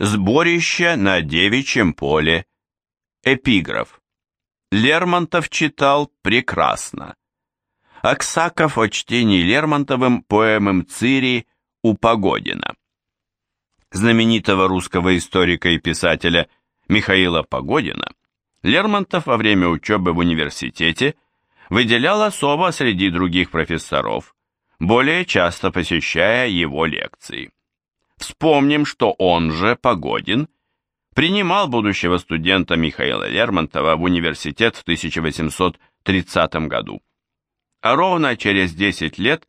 Сборище на девичьем поле. Эпиграф. Лермонтов читал прекрасно. Аксаков о чтении Лермонтовым поэмы Цири у Погодина. Знаменитого русского историка и писателя Михаила Погодина Лермонтов во время учебы в университете выделял особо среди других профессоров, более часто посещая его лекции. Вспомним, что он же, Погодин, принимал будущего студента Михаила Лермонтова в университет в 1830 году. А ровно через 10 лет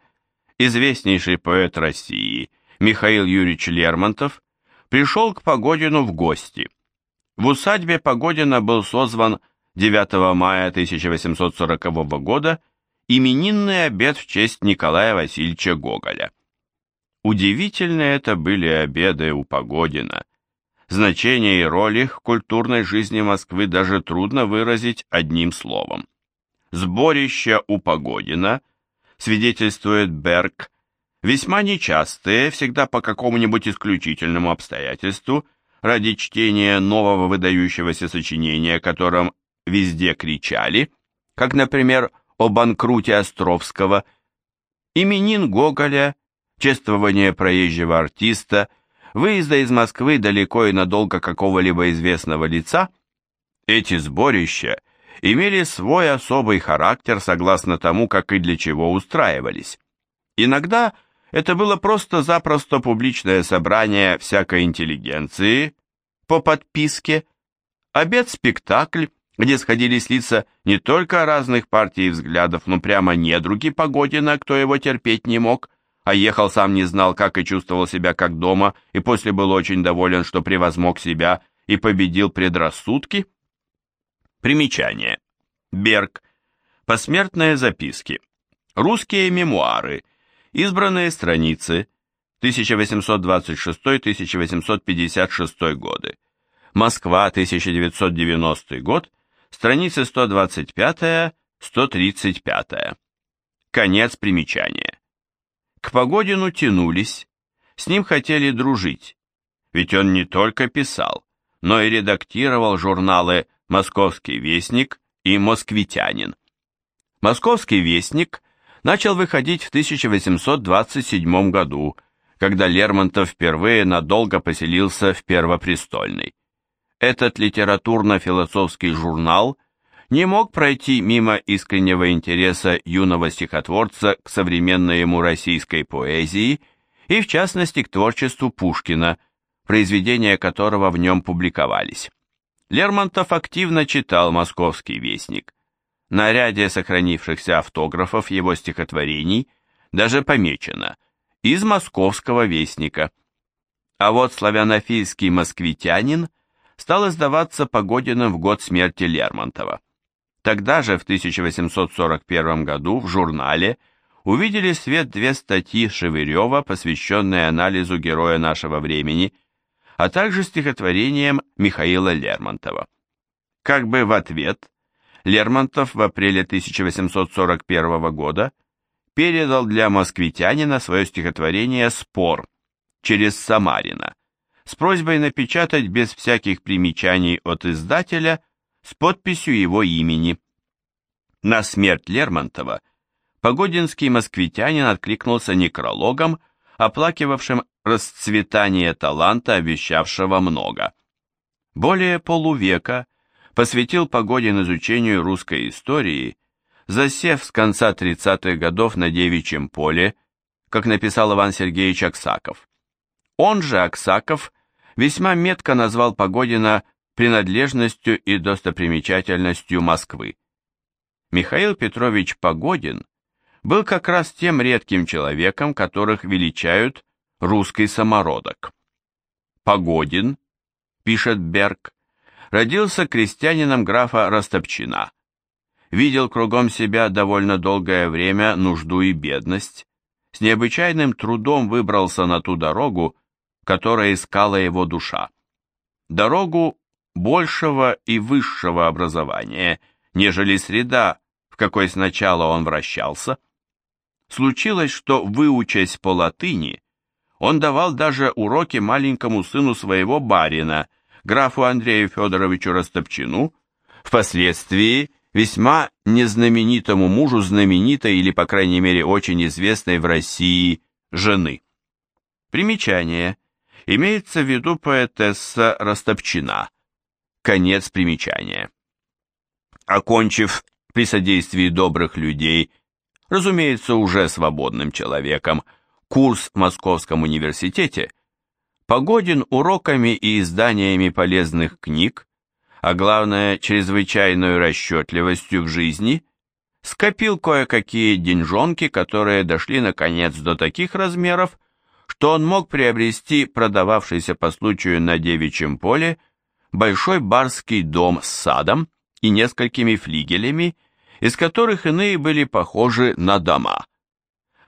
известнейший поэт России Михаил Юрьевич Лермонтов пришел к Погодину в гости. В усадьбе Погодина был созван 9 мая 1840 года именинный обед в честь Николая Васильевича Гоголя. Удивительные это были обеды у Погодина. Значение и роль их в культурной жизни Москвы даже трудно выразить одним словом. Сборища у Погодина, свидетельствует Берг, весьма нечастые, всегда по какому-нибудь исключительному обстоятельству, ради чтения нового выдающегося сочинения, которым везде кричали, как, например, о банкруте Островского, именин Гоголя чествование проезжего артиста, выезда из Москвы далеко и надолго какого-либо известного лица, эти сборища имели свой особый характер согласно тому, как и для чего устраивались. Иногда это было просто-запросто публичное собрание всякой интеллигенции по подписке, обед-спектакль, где сходились лица не только разных партий и взглядов, но прямо недруги Погодина, кто его терпеть не мог, а ехал сам не знал, как и чувствовал себя как дома, и после был очень доволен, что превозмог себя и победил предрассудки? Примечание. Берг. Посмертные записки. Русские мемуары. Избранные страницы. 1826-1856 годы. Москва, 1990 год. Страницы 125-135. Конец примечания. К Погодину тянулись, с ним хотели дружить, ведь он не только писал, но и редактировал журналы «Московский вестник» и «Москвитянин». «Московский вестник» начал выходить в 1827 году, когда Лермонтов впервые надолго поселился в Первопрестольной. Этот литературно-философский журнал не мог пройти мимо искреннего интереса юного стихотворца к современной ему российской поэзии и, в частности, к творчеству Пушкина, произведения которого в нем публиковались. Лермонтов активно читал «Московский вестник». На ряде сохранившихся автографов его стихотворений даже помечено «Из Московского вестника». А вот славянофильский москвитянин стал издаваться Погодиным в год смерти Лермонтова. Тогда же, в 1841 году, в журнале увидели свет две статьи Шевырева, посвященные анализу героя нашего времени, а также стихотворением Михаила Лермонтова. Как бы в ответ, Лермонтов в апреле 1841 года передал для москвитянина свое стихотворение «Спор» через Самарина с просьбой напечатать без всяких примечаний от издателя – с подписью его имени. На смерть Лермонтова погодинский москвитянин откликнулся некрологом, оплакивавшим расцветание таланта, обещавшего много. Более полувека посвятил Погодин изучению русской истории, засев с конца 30-х годов на девичьем поле, как написал Иван Сергеевич Аксаков. Он же, Аксаков, весьма метко назвал Погодина принадлежностью и достопримечательностью Москвы. Михаил Петрович Погодин был как раз тем редким человеком, которых величают русский самородок. Погодин, пишет Берг, родился крестьянином графа Растопчина, видел кругом себя довольно долгое время нужду и бедность, с необычайным трудом выбрался на ту дорогу, которая искала его душа. Дорогу большего и высшего образования, нежели среда, в какой сначала он вращался. Случилось, что, выучась по латыни, он давал даже уроки маленькому сыну своего барина, графу Андрею Федоровичу Растопчину, впоследствии весьма незнаменитому мужу знаменитой или, по крайней мере, очень известной в России жены. Примечание. Имеется в виду поэтесса Растопчина. Конец примечания. Окончив при содействии добрых людей, разумеется, уже свободным человеком, курс в Московском университете, Погодин уроками и изданиями полезных книг, а главное, чрезвычайной расчетливостью в жизни, скопил кое-какие деньжонки, которые дошли наконец до таких размеров, что он мог приобрести продававшийся по случаю на девичьем поле большой барский дом с садом и несколькими флигелями, из которых иные были похожи на дома.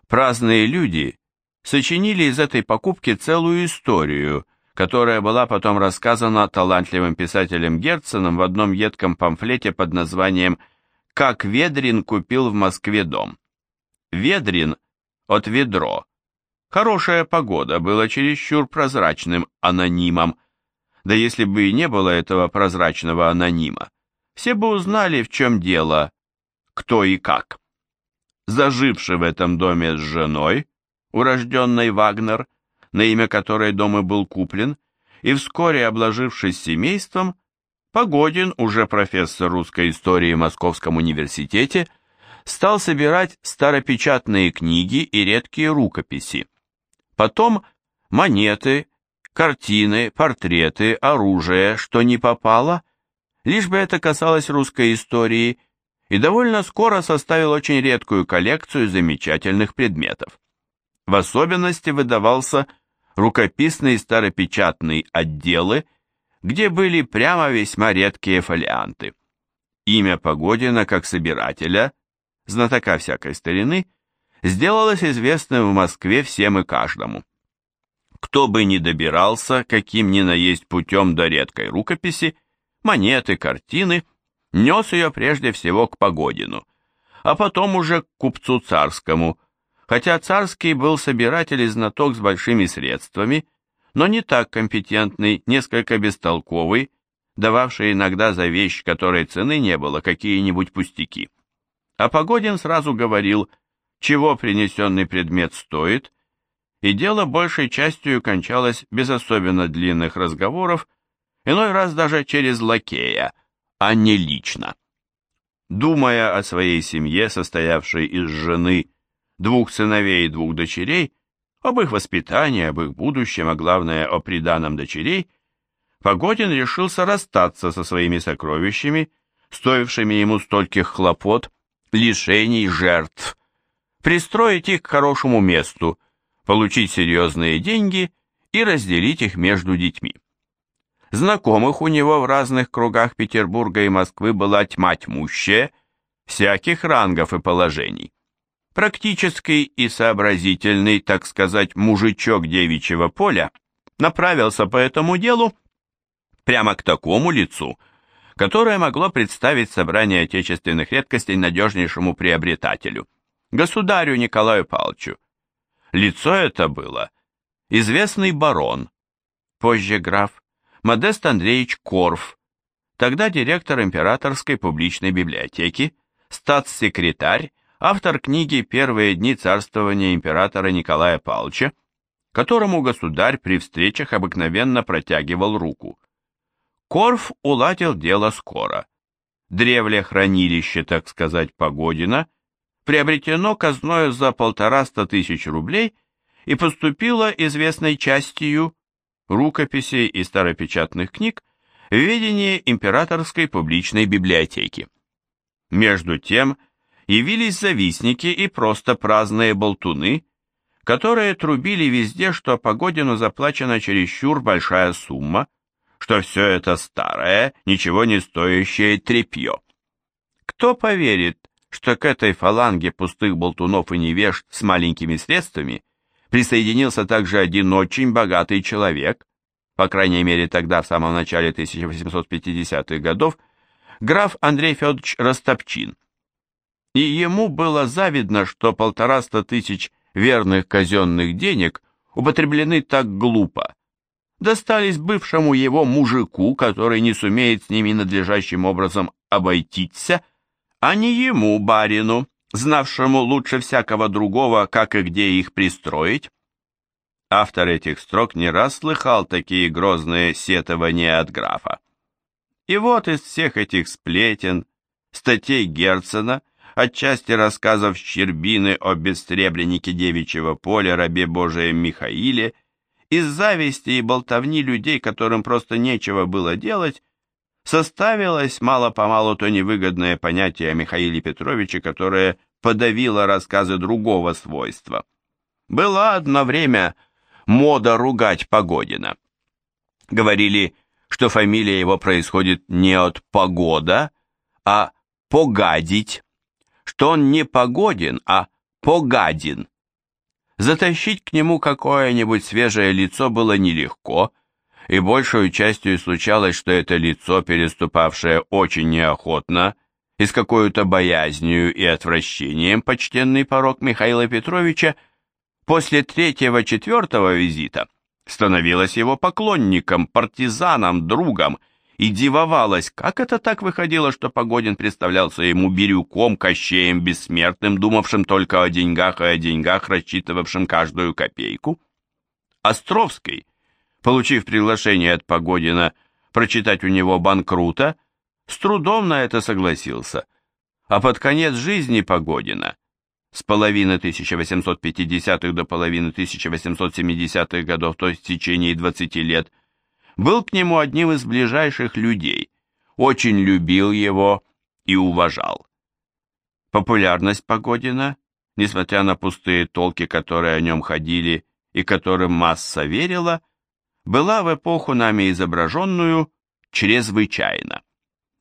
Праздные люди сочинили из этой покупки целую историю, которая была потом рассказана талантливым писателем Герценом в одном едком памфлете под названием «Как Ведрин купил в Москве дом». Ведрин от ведро. Хорошая погода была чересчур прозрачным анонимом, да если бы и не было этого прозрачного анонима, все бы узнали, в чем дело, кто и как. Заживший в этом доме с женой, урожденной Вагнер, на имя которой дом и был куплен, и вскоре обложившись семейством, Погодин, уже профессор русской истории в Московском университете, стал собирать старопечатные книги и редкие рукописи. Потом монеты, картины, портреты, оружие, что не попало, лишь бы это касалось русской истории, и довольно скоро составил очень редкую коллекцию замечательных предметов. В особенности выдавался рукописные старопечатные отделы, где были прямо весьма редкие фолианты. Имя Погодина как собирателя, знатока всякой старины, сделалось известным в Москве всем и каждому. Кто бы ни добирался, каким ни наесть путем до редкой рукописи, монеты, картины, нес ее прежде всего к Погодину, а потом уже к купцу царскому – Хотя царский был собиратель и знаток с большими средствами, но не так компетентный, несколько бестолковый, дававший иногда за вещь, которой цены не было, какие-нибудь пустяки. А Погодин сразу говорил, чего принесенный предмет стоит, и дело большей частью кончалось без особенно длинных разговоров, иной раз даже через лакея, а не лично. Думая о своей семье, состоявшей из жены двух сыновей и двух дочерей, об их воспитании, об их будущем, а главное, о приданом дочерей, Погодин решился расстаться со своими сокровищами, стоившими ему стольких хлопот, лишений, жертв, пристроить их к хорошему месту, получить серьезные деньги и разделить их между детьми. Знакомых у него в разных кругах Петербурга и Москвы была тьма тьмущая, всяких рангов и положений. Практический и сообразительный, так сказать, мужичок девичьего поля направился по этому делу прямо к такому лицу, которое могло представить собрание отечественных редкостей надежнейшему приобретателю, государю Николаю Павловичу. Лицо это было известный барон, позже граф, Модест Андреевич Корф, тогда директор Императорской публичной библиотеки, статс-секретарь автор книги «Первые дни царствования императора Николая Павловича», которому государь при встречах обыкновенно протягивал руку. Корф уладил дело скоро. Древле хранилище, так сказать, Погодина, приобретено казною за полтораста тысяч рублей и поступило известной частью рукописей и старопечатных книг в ведение императорской публичной библиотеки. Между тем, явились завистники и просто праздные болтуны, которые трубили везде, что Погодину заплачена чересчур большая сумма, что все это старое, ничего не стоящее тряпье. Кто поверит, что к этой фаланге пустых болтунов и невежд с маленькими средствами присоединился также один очень богатый человек, по крайней мере тогда, в самом начале 1850-х годов, граф Андрей Федорович Растопчин, и ему было завидно, что полтораста тысяч верных казенных денег употреблены так глупо, достались бывшему его мужику, который не сумеет с ними надлежащим образом обойтиться, а не ему, барину, знавшему лучше всякого другого, как и где их пристроить. Автор этих строк не раз слыхал такие грозные сетования от графа. И вот из всех этих сплетен, статей Герцена, отчасти рассказов Щербины о бестребленнике девичьего поля, рабе Божием Михаиле, из зависти и болтовни людей, которым просто нечего было делать, составилось мало-помалу то невыгодное понятие о Михаиле Петровиче, которое подавило рассказы другого свойства. Была одно время мода ругать Погодина. Говорили, что фамилия его происходит не от погода, а погадить, что он не погодин, а погадин. Затащить к нему какое-нибудь свежее лицо было нелегко, и большую частью случалось, что это лицо, переступавшее очень неохотно и с какой-то боязнью и отвращением почтенный порог Михаила Петровича, после третьего-четвертого визита становилось его поклонником, партизаном, другом и дивовалась, как это так выходило, что Погодин представлялся ему бирюком, кощеем бессмертным, думавшим только о деньгах и о деньгах, рассчитывавшим каждую копейку. Островский, получив приглашение от Погодина прочитать у него банкрута, с трудом на это согласился, а под конец жизни Погодина, с половины 1850-х до половины 1870-х годов, то есть в течение 20 лет, был к нему одним из ближайших людей, очень любил его и уважал. Популярность Погодина, несмотря на пустые толки, которые о нем ходили и которым масса верила, была в эпоху нами изображенную чрезвычайно.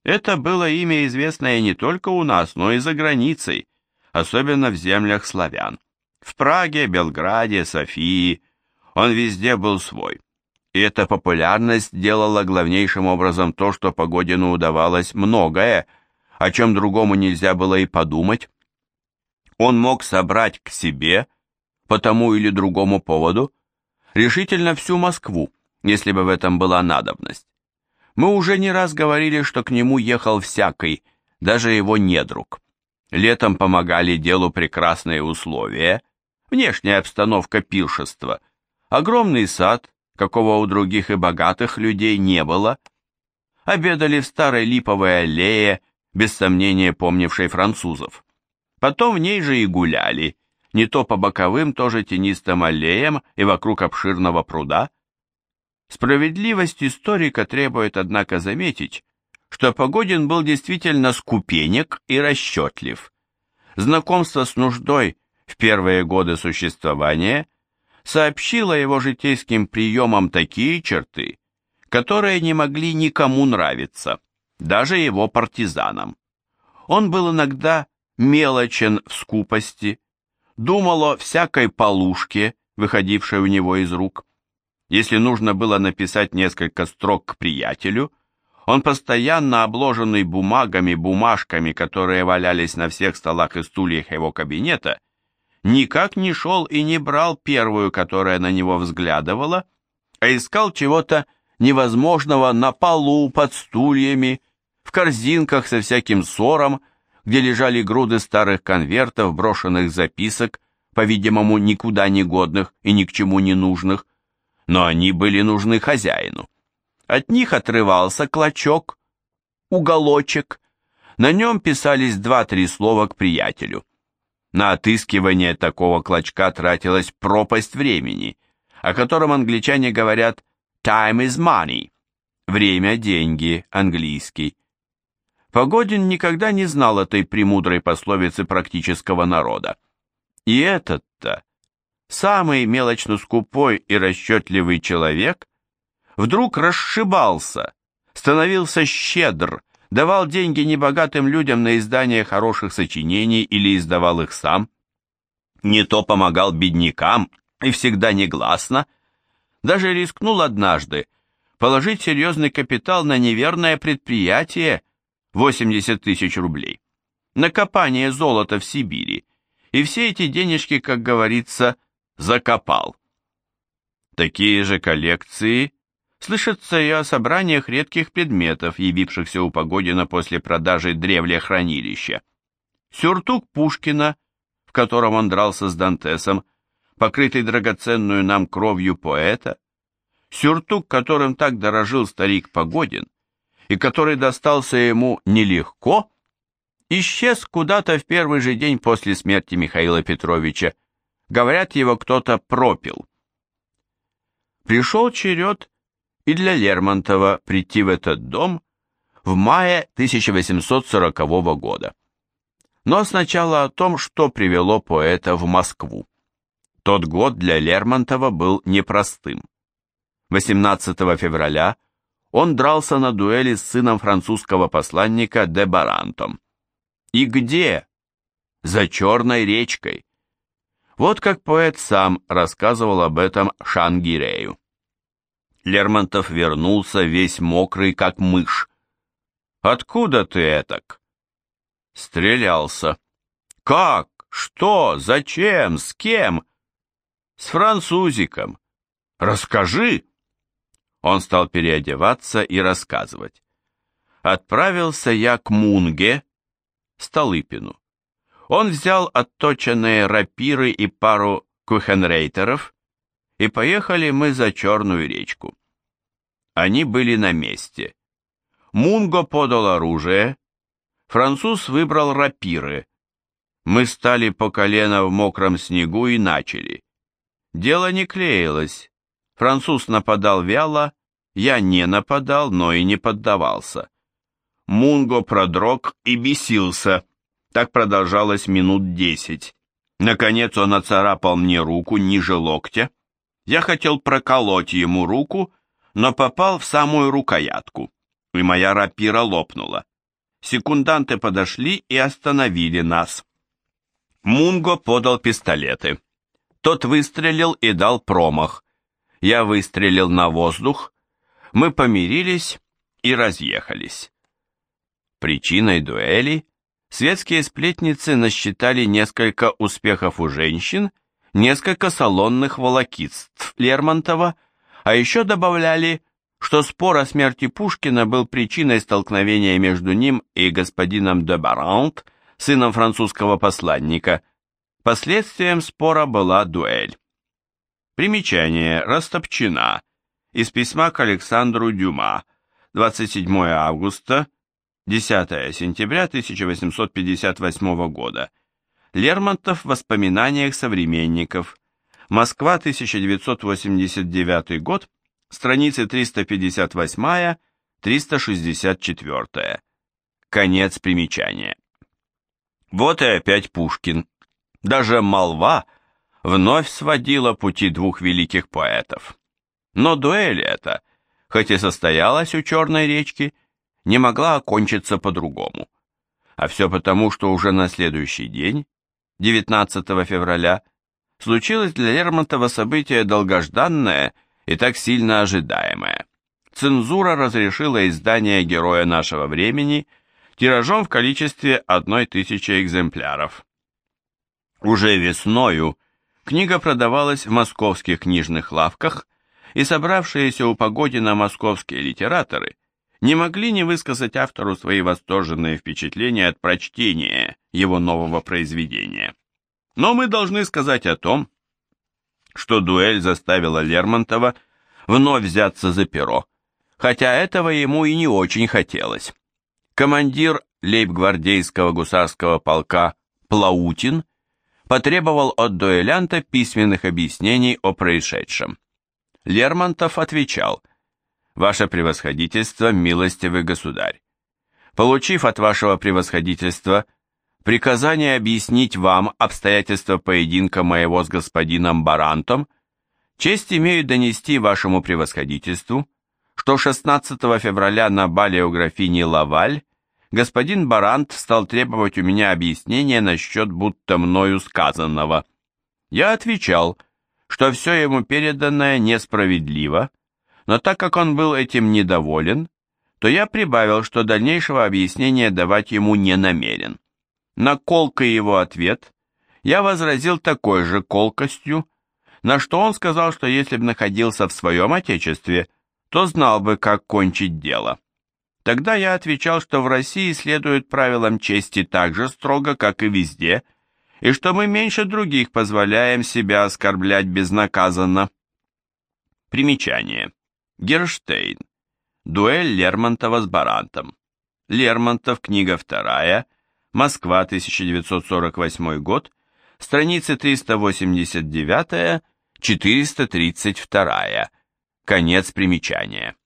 Это было имя известное не только у нас, но и за границей, особенно в землях славян. В Праге, Белграде, Софии он везде был свой и эта популярность делала главнейшим образом то, что Погодину удавалось многое, о чем другому нельзя было и подумать. Он мог собрать к себе, по тому или другому поводу, решительно всю Москву, если бы в этом была надобность. Мы уже не раз говорили, что к нему ехал всякий, даже его недруг. Летом помогали делу прекрасные условия, внешняя обстановка пиршества, огромный сад, какого у других и богатых людей не было. Обедали в старой липовой аллее, без сомнения помнившей французов. Потом в ней же и гуляли, не то по боковым, тоже тенистым аллеям и вокруг обширного пруда. Справедливость историка требует, однако, заметить, что Погодин был действительно скупенек и расчетлив. Знакомство с нуждой в первые годы существования – сообщила его житейским приемам такие черты, которые не могли никому нравиться, даже его партизанам. Он был иногда мелочен в скупости, думал о всякой полушке, выходившей у него из рук. Если нужно было написать несколько строк к приятелю, он постоянно обложенный бумагами, бумажками, которые валялись на всех столах и стульях его кабинета, никак не шел и не брал первую, которая на него взглядывала, а искал чего-то невозможного на полу, под стульями, в корзинках со всяким ссором, где лежали груды старых конвертов, брошенных записок, по-видимому, никуда не годных и ни к чему не нужных, но они были нужны хозяину. От них отрывался клочок, уголочек, на нем писались два-три слова к приятелю. На отыскивание такого клочка тратилась пропасть времени, о котором англичане говорят «time is money» – «время – деньги» английский. Погодин никогда не знал этой премудрой пословицы практического народа. И этот-то, самый мелочно скупой и расчетливый человек, вдруг расшибался, становился щедр, давал деньги небогатым людям на издание хороших сочинений или издавал их сам, не то помогал беднякам и всегда негласно, даже рискнул однажды положить серьезный капитал на неверное предприятие 80 тысяч рублей, на копание золота в Сибири, и все эти денежки, как говорится, закопал. Такие же коллекции слышатся и о собраниях редких предметов, явившихся у Погодина после продажи древля хранилища. Сюртук Пушкина, в котором он дрался с Дантесом, покрытый драгоценную нам кровью поэта, сюртук, которым так дорожил старик Погодин, и который достался ему нелегко, исчез куда-то в первый же день после смерти Михаила Петровича. Говорят, его кто-то пропил. Пришел черед и для Лермонтова прийти в этот дом в мае 1840 года. Но сначала о том, что привело поэта в Москву. Тот год для Лермонтова был непростым. 18 февраля он дрался на дуэли с сыном французского посланника де Барантом. И где? За Черной речкой. Вот как поэт сам рассказывал об этом Шангирею. Лермонтов вернулся весь мокрый, как мышь. «Откуда ты этак?» Стрелялся. «Как? Что? Зачем? С кем?» «С французиком. Расскажи!» Он стал переодеваться и рассказывать. Отправился я к Мунге, Столыпину. Он взял отточенные рапиры и пару кухенрейтеров, и поехали мы за Черную речку. Они были на месте. Мунго подал оружие, француз выбрал рапиры. Мы стали по колено в мокром снегу и начали. Дело не клеилось. Француз нападал вяло, я не нападал, но и не поддавался. Мунго продрог и бесился. Так продолжалось минут десять. Наконец он оцарапал мне руку ниже локтя. Я хотел проколоть ему руку, но попал в самую рукоятку, и моя рапира лопнула. Секунданты подошли и остановили нас. Мунго подал пистолеты. Тот выстрелил и дал промах. Я выстрелил на воздух. Мы помирились и разъехались. Причиной дуэли светские сплетницы насчитали несколько успехов у женщин, несколько салонных волокитств Лермонтова, а еще добавляли, что спор о смерти Пушкина был причиной столкновения между ним и господином де Барант, сыном французского посланника. Последствием спора была дуэль. Примечание растопчена из письма к Александру Дюма 27 августа 10 сентября 1858 года. Лермонтов в воспоминаниях современников. Москва, 1989 год, страницы 358-364. Конец примечания. Вот и опять Пушкин. Даже молва вновь сводила пути двух великих поэтов. Но дуэль эта, хоть и состоялась у Черной речки, не могла окончиться по-другому. А все потому, что уже на следующий день, 19 февраля, случилось для Лермонтова событие долгожданное и так сильно ожидаемое. Цензура разрешила издание «Героя нашего времени» тиражом в количестве одной тысячи экземпляров. Уже весною книга продавалась в московских книжных лавках, и собравшиеся у Погодина московские литераторы – не могли не высказать автору свои восторженные впечатления от прочтения его нового произведения. Но мы должны сказать о том, что дуэль заставила Лермонтова вновь взяться за перо, хотя этого ему и не очень хотелось. Командир лейб-гвардейского гусарского полка Плаутин потребовал от дуэлянта письменных объяснений о происшедшем. Лермонтов отвечал – Ваше превосходительство, милостивый государь. Получив от вашего превосходительства приказание объяснить вам обстоятельства поединка моего с господином Барантом, честь имею донести вашему превосходительству, что 16 февраля на бале у графини Лаваль господин Барант стал требовать у меня объяснения насчет будто мною сказанного. Я отвечал, что все ему переданное несправедливо, но так как он был этим недоволен, то я прибавил, что дальнейшего объяснения давать ему не намерен. На колкий его ответ я возразил такой же колкостью, на что он сказал, что если бы находился в своем отечестве, то знал бы, как кончить дело. Тогда я отвечал, что в России следуют правилам чести так же строго, как и везде, и что мы меньше других позволяем себя оскорблять безнаказанно. Примечание. Герштейн. Дуэль Лермонтова с Барантом. Лермонтов, книга вторая, Москва, 1948 год, страницы 389-432. Конец примечания.